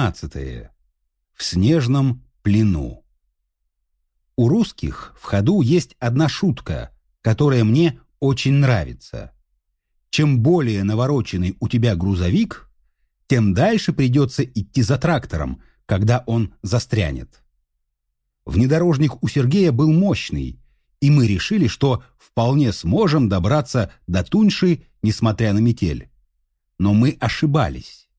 Девятнадцатое. В снежном плену. У русских в ходу есть одна шутка, которая мне очень нравится. Чем более навороченный у тебя грузовик, тем дальше придется идти за трактором, когда он застрянет. Внедорожник у Сергея был мощный, и мы решили, что вполне сможем добраться до Туньши, несмотря на метель. Но мы ошибались.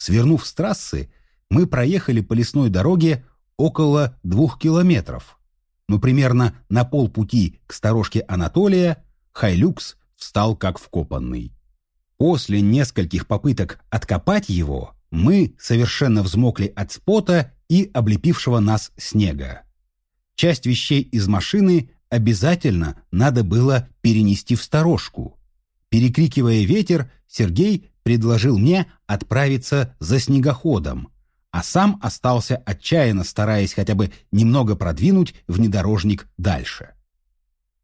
Свернув с трассы, мы проехали по лесной дороге около двух километров. Но примерно на полпути к сторожке Анатолия Хайлюкс встал как вкопанный. После нескольких попыток откопать его, мы совершенно взмокли от спота и облепившего нас снега. Часть вещей из машины обязательно надо было перенести в сторожку. Перекрикивая ветер, Сергей предложил мне отправиться за снегоходом, а сам остался отчаянно стараясь хотя бы немного продвинуть внедорожник дальше.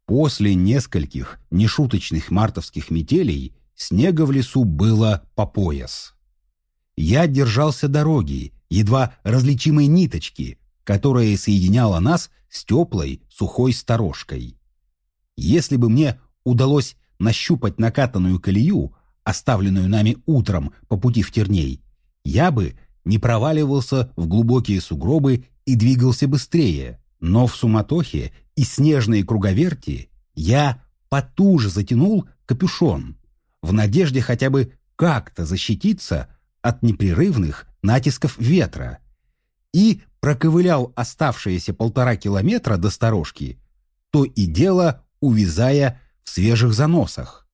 После нескольких нешуточных мартовских метелей снега в лесу было по пояс. Я держался дороги, едва различимой ниточки, которая соединяла нас с теплой, сухой сторожкой. Если бы мне удалось нащупать накатанную колею, оставленную нами утром по пути в Терней, я бы не проваливался в глубокие сугробы и двигался быстрее, но в суматохе и снежной круговерти я потуже затянул капюшон, в надежде хотя бы как-то защититься от непрерывных натисков ветра, и проковылял оставшиеся полтора километра до сторожки, то и дело увязая в свежих заносах,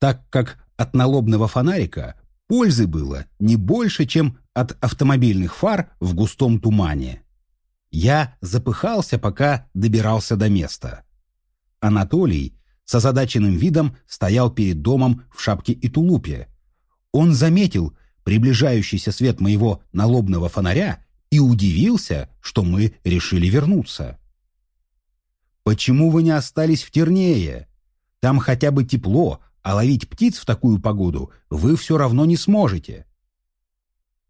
так как от налобного фонарика пользы было не больше, чем от автомобильных фар в густом тумане. Я запыхался, пока добирался до места. Анатолий с озадаченным видом стоял перед домом в шапке и тулупе. Он заметил приближающийся свет моего налобного фонаря и удивился, что мы решили вернуться. «Почему вы не остались в Тернее? Там хотя бы тепло, а ловить птиц в такую погоду вы все равно не сможете».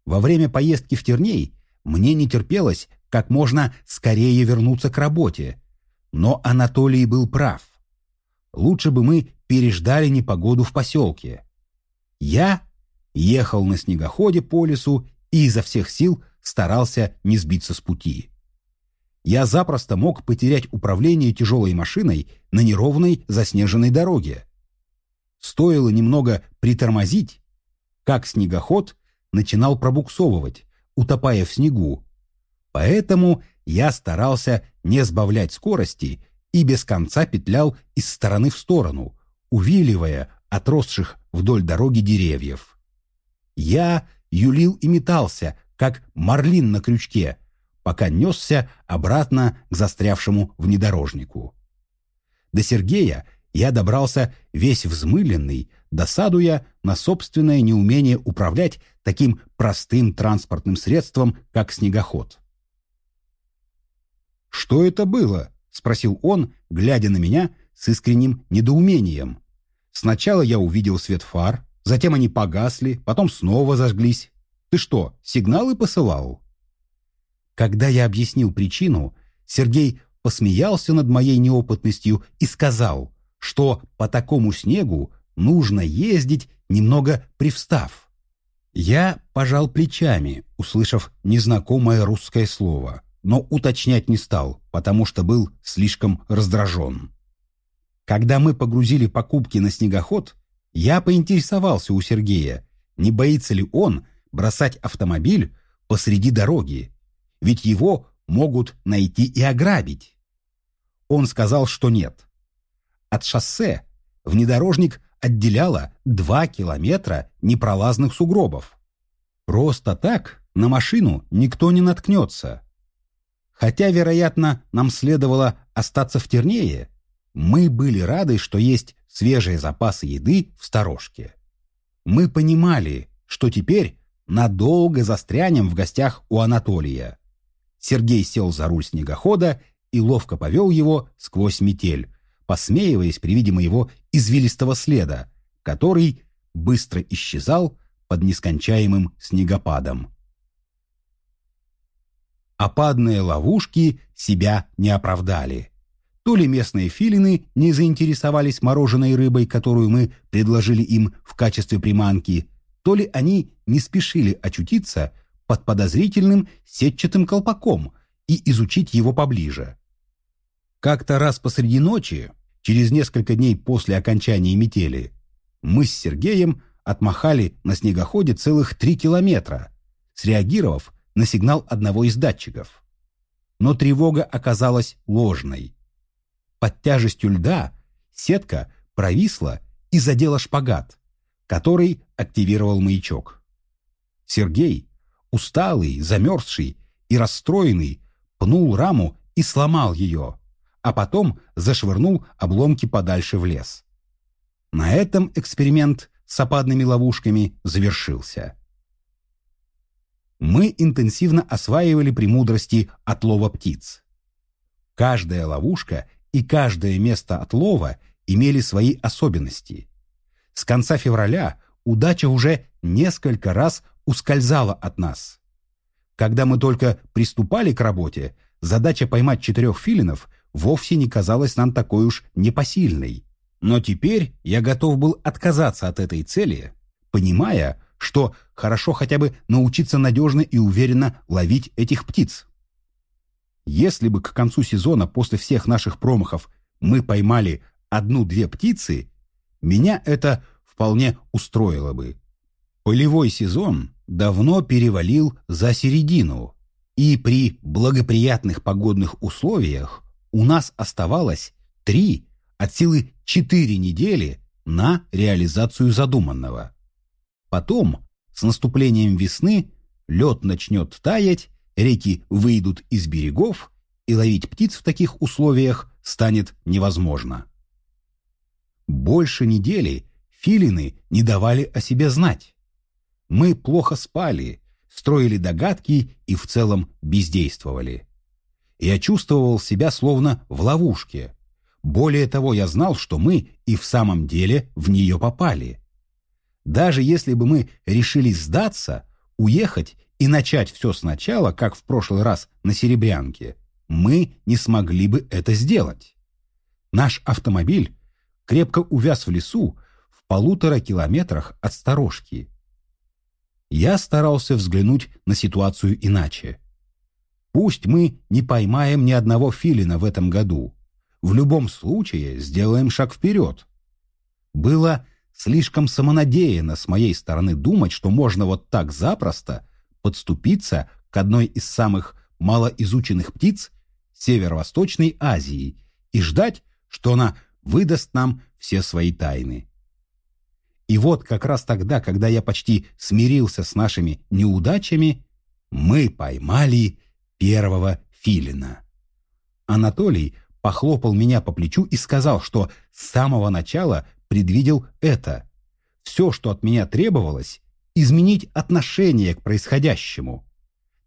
Во время поездки в Терней мне не терпелось как можно скорее вернуться к работе. Но Анатолий был прав. Лучше бы мы переждали непогоду в поселке. Я ехал на снегоходе по лесу и изо всех сил старался не сбиться с пути. Я запросто мог потерять управление тяжелой машиной на неровной заснеженной дороге. Стоило немного притормозить, как снегоход начинал пробуксовывать, утопая в снегу. Поэтому я старался не сбавлять скорости и без конца петлял из стороны в сторону, увиливая отросших вдоль дороги деревьев. Я юлил и метался, как марлин на крючке, пока несся обратно к застрявшему внедорожнику. До Сергея я добрался весь взмыленный, досадуя на собственное неумение управлять таким простым транспортным средством, как снегоход. «Что это было?» — спросил он, глядя на меня с искренним недоумением. Сначала я увидел свет фар, затем они погасли, потом снова зажглись. Ты что, сигналы посылал? Когда я объяснил причину, Сергей посмеялся над моей неопытностью и сказал, что по такому снегу нужно ездить, немного привстав. Я пожал плечами, услышав незнакомое русское слово, но уточнять не стал, потому что был слишком раздражен. Когда мы погрузили покупки на снегоход, я поинтересовался у Сергея, не боится ли он бросать автомобиль посреди дороги, ведь его могут найти и ограбить. Он сказал, что нет. От шоссе внедорожник отделяло два километра непролазных сугробов. Просто так на машину никто не наткнется. Хотя, вероятно, нам следовало остаться в Тернее, мы были рады, что есть свежие запасы еды в сторожке. Мы понимали, что теперь надолго застрянем в гостях у Анатолия. Сергей сел за руль снегохода и ловко повел его сквозь метель, посмеиваясь при виде моего извилистого следа, который быстро исчезал под нескончаемым снегопадом. опадные ловушки себя не оправдали. То ли местные филины не заинтересовались мороженой рыбой, которую мы предложили им в качестве приманки, то ли они не спешили очутиться под подозрительным сетчатым колпаком и изучить его поближе. Как-то раз посреди ночи, через несколько дней после окончания метели, мы с Сергеем отмахали на снегоходе целых три километра, среагировав на сигнал одного из датчиков. Но тревога оказалась ложной. Под тяжестью льда сетка провисла и задела шпагат, который активировал маячок. Сергей, усталый, замерзший и расстроенный, пнул раму и сломал ее, а потом зашвырнул обломки подальше в лес. На этом эксперимент с опадными ловушками завершился. Мы интенсивно осваивали премудрости отлова птиц. Каждая ловушка и каждое место отлова имели свои особенности. С конца февраля удача уже несколько раз ускользала от нас. Когда мы только приступали к работе, задача поймать четырех филинов вовсе не казалась нам такой уж непосильной. Но теперь я готов был отказаться от этой цели, понимая, что хорошо хотя бы научиться надежно и уверенно ловить этих птиц. Если бы к концу сезона после всех наших промахов мы поймали одну-две птицы, меня это вполне устроило бы. Полевой сезон давно перевалил за середину, и при благоприятных погодных условиях у нас оставалось три, от силы четыре недели на реализацию задуманного. Потом, с наступлением весны, лед начнет таять, реки выйдут из берегов, и ловить птиц в таких условиях станет невозможно. Больше недели филины не давали о себе знать. Мы плохо спали, строили догадки и в целом бездействовали. Я чувствовал себя словно в ловушке. Более того, я знал, что мы и в самом деле в нее попали. Даже если бы мы решили сдаться, уехать и начать все сначала, как в прошлый раз на Серебрянке, мы не смогли бы это сделать. Наш автомобиль крепко увяз в лесу в полутора километрах от сторожки. Я старался взглянуть на ситуацию иначе. Пусть мы не поймаем ни одного филина в этом году. В любом случае сделаем шаг вперед. Было слишком самонадеянно с моей стороны думать, что можно вот так запросто подступиться к одной из самых малоизученных птиц Северо-Восточной Азии и ждать, что она выдаст нам все свои тайны. И вот как раз тогда, когда я почти смирился с нашими неудачами, мы поймали первого филина. Анатолий похлопал меня по плечу и сказал, что с самого начала предвидел это. Все, что от меня требовалось, изменить отношение к происходящему.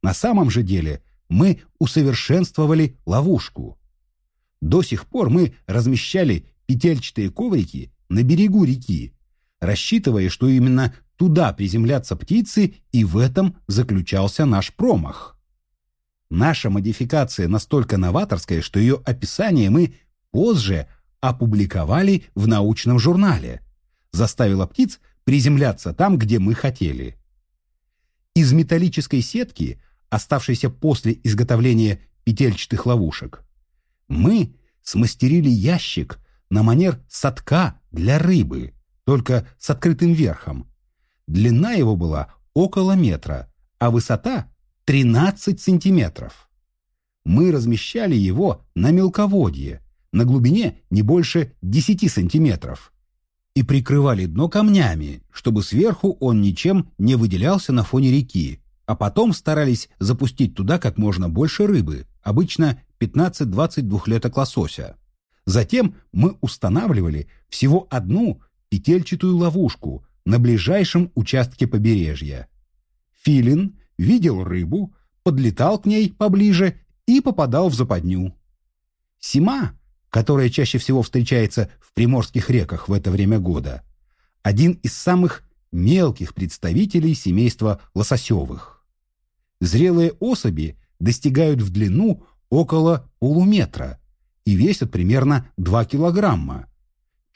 На самом же деле мы усовершенствовали ловушку. До сих пор мы размещали петельчатые коврики на берегу реки, рассчитывая, что именно туда приземлятся птицы, и в этом заключался наш промах. Наша модификация настолько новаторская, что ее описание мы позже опубликовали в научном журнале. Заставила птиц приземляться там, где мы хотели. Из металлической сетки, оставшейся после изготовления петельчатых ловушек, мы смастерили ящик на манер садка для рыбы, только с открытым верхом. Длина его была около метра, а высота 13 сантиметров. Мы размещали его на мелководье, на глубине не больше 10 сантиметров, и прикрывали дно камнями, чтобы сверху он ничем не выделялся на фоне реки, а потом старались запустить туда как можно больше рыбы, обычно 15-20 двухлеток лосося. Затем мы устанавливали всего одну петельчатую ловушку на ближайшем участке побережья. Филин видел рыбу, подлетал к ней поближе и попадал в западню. Сима которая чаще всего встречается в приморских реках в это время года, один из самых мелких представителей семейства лососевых. Зрелые особи достигают в длину около полуметра и весят примерно 2 килограмма,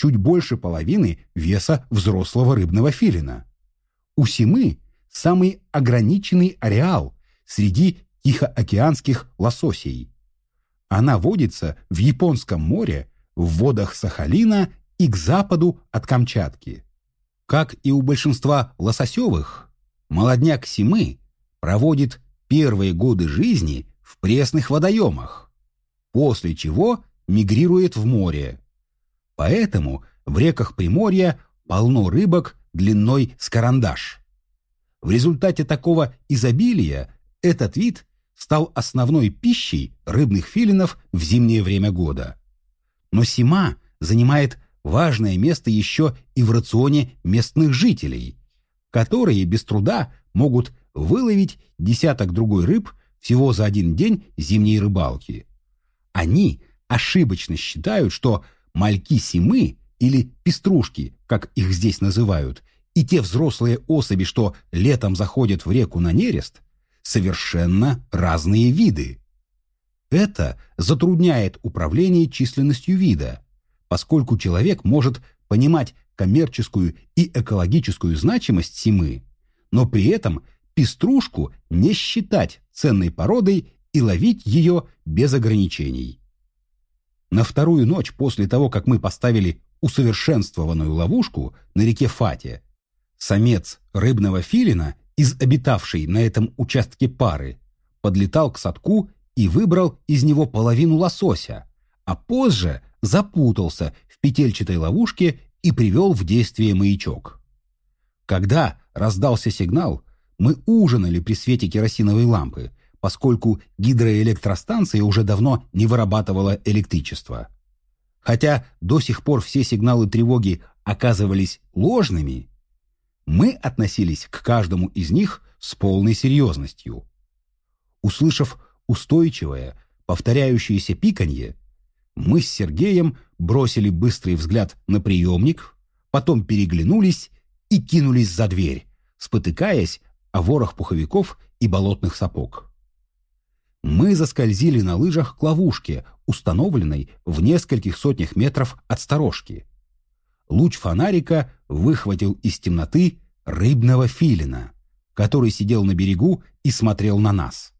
чуть больше половины веса взрослого рыбного филина. У Симы самый ограниченный ареал среди тихоокеанских лососей. Она водится в Японском море, в водах Сахалина и к западу от Камчатки. Как и у большинства лососевых, молодняк Симы проводит первые годы жизни в пресных водоемах, после чего мигрирует в море. Поэтому в реках Приморья полно рыбок длиной с карандаш. В результате такого изобилия этот вид стал основной пищей рыбных филинов в зимнее время года. Но сима занимает важное место еще и в рационе местных жителей, которые без труда могут выловить десяток другой рыб всего за один день зимней рыбалки. Они ошибочно считают, что мальки симы или пеструшки, как их здесь называют, и те взрослые особи, что летом заходят в реку на нерест, совершенно разные виды. Это затрудняет управление численностью вида, поскольку человек может понимать коммерческую и экологическую значимость симы, но при этом пеструшку не считать ценной породой и ловить ее без ограничений. На вторую ночь после того, как мы поставили усовершенствованную ловушку на реке Фате, самец рыбного филина из обитавшей на этом участке пары подлетал к садку и выбрал из него половину лосося, а позже запутался в петельчатой ловушке и привел в действие маячок. Когда раздался сигнал, мы ужинали при свете керосиновой лампы, поскольку гидроэлектростанция уже давно не вырабатывала электричество. Хотя до сих пор все сигналы тревоги оказывались ложными, мы относились к каждому из них с полной серьезностью. Услышав устойчивое, повторяющееся пиканье, мы с Сергеем бросили быстрый взгляд на приемник, потом переглянулись и кинулись за дверь, спотыкаясь о ворох пуховиков и болотных сапог. Мы заскользили на лыжах к ловушке, установленной в нескольких сотнях метров от сторожки. Луч фонарика выхватил из темноты рыбного филина, который сидел на берегу и смотрел на нас.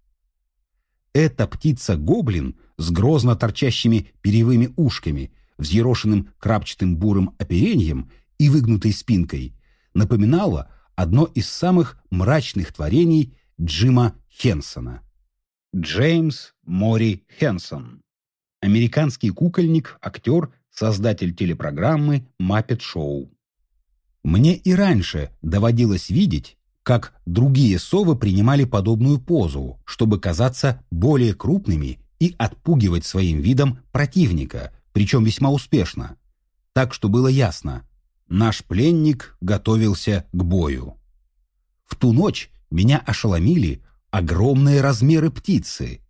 Эта птица-гоблин с грозно торчащими перьевыми ушками, взъерошенным крапчатым бурым оперением и выгнутой спинкой напоминала одно из самых мрачных творений Джима Хенсона. Джеймс Мори Хенсон. Американский кукольник, актер, создатель телепрограммы «Маппет Шоу». Мне и раньше доводилось видеть, как другие совы принимали подобную позу, чтобы казаться более крупными и отпугивать своим видом противника, причем весьма успешно. Так что было ясно, наш пленник готовился к бою. В ту ночь меня ошеломили огромные размеры птицы,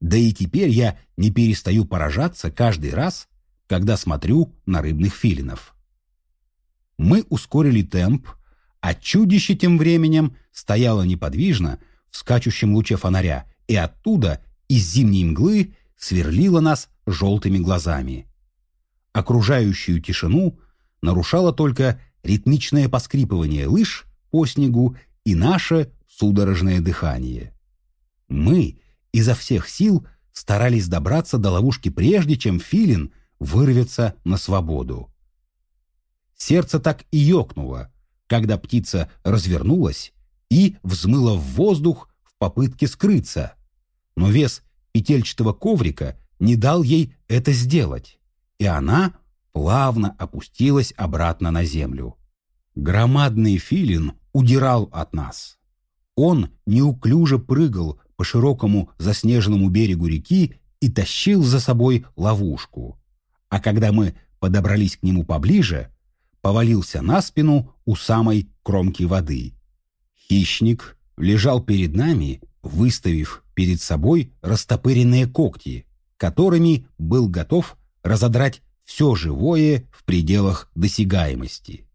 да и теперь я не перестаю поражаться каждый раз, когда смотрю на рыбных филинов. Мы ускорили темп, а чудище тем временем стояло неподвижно в скачущем луче фонаря и оттуда, из зимней мглы, сверлило нас желтыми глазами. Окружающую тишину нарушало только ритмичное поскрипывание лыж по снегу и наше судорожное дыхание. Мы изо всех сил старались добраться до ловушки прежде, чем филин вырвется на свободу. Сердце так и ёкнуло, когда птица развернулась и взмыла в воздух в попытке скрыться. Но вес петельчатого коврика не дал ей это сделать, и она плавно опустилась обратно на землю. Громадный филин удирал от нас. Он неуклюже прыгал по широкому заснеженному берегу реки и тащил за собой ловушку. А когда мы подобрались к нему поближе, повалился на спину у самой кромки воды. Хищник лежал перед нами, выставив перед собой растопыренные когти, которыми был готов разодрать все живое в пределах досягаемости.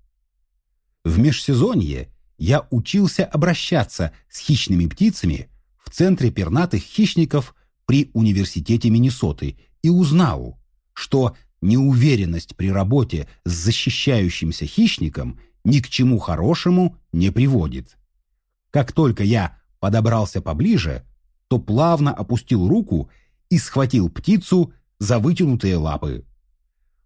В межсезонье я учился обращаться с хищными птицами в Центре пернатых хищников при Университете Миннесоты и узнал, что неуверенность при работе с защищающимся хищником ни к чему хорошему не приводит. Как только я подобрался поближе, то плавно опустил руку и схватил птицу за вытянутые лапы.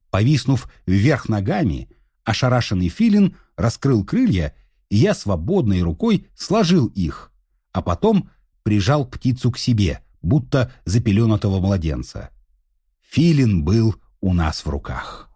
Повиснув вверх ногами, ошарашенный филин раскрыл крылья, и я свободной рукой сложил их, а потом прижал птицу к себе, будто запеленатого младенца. Филин был у нас в руках.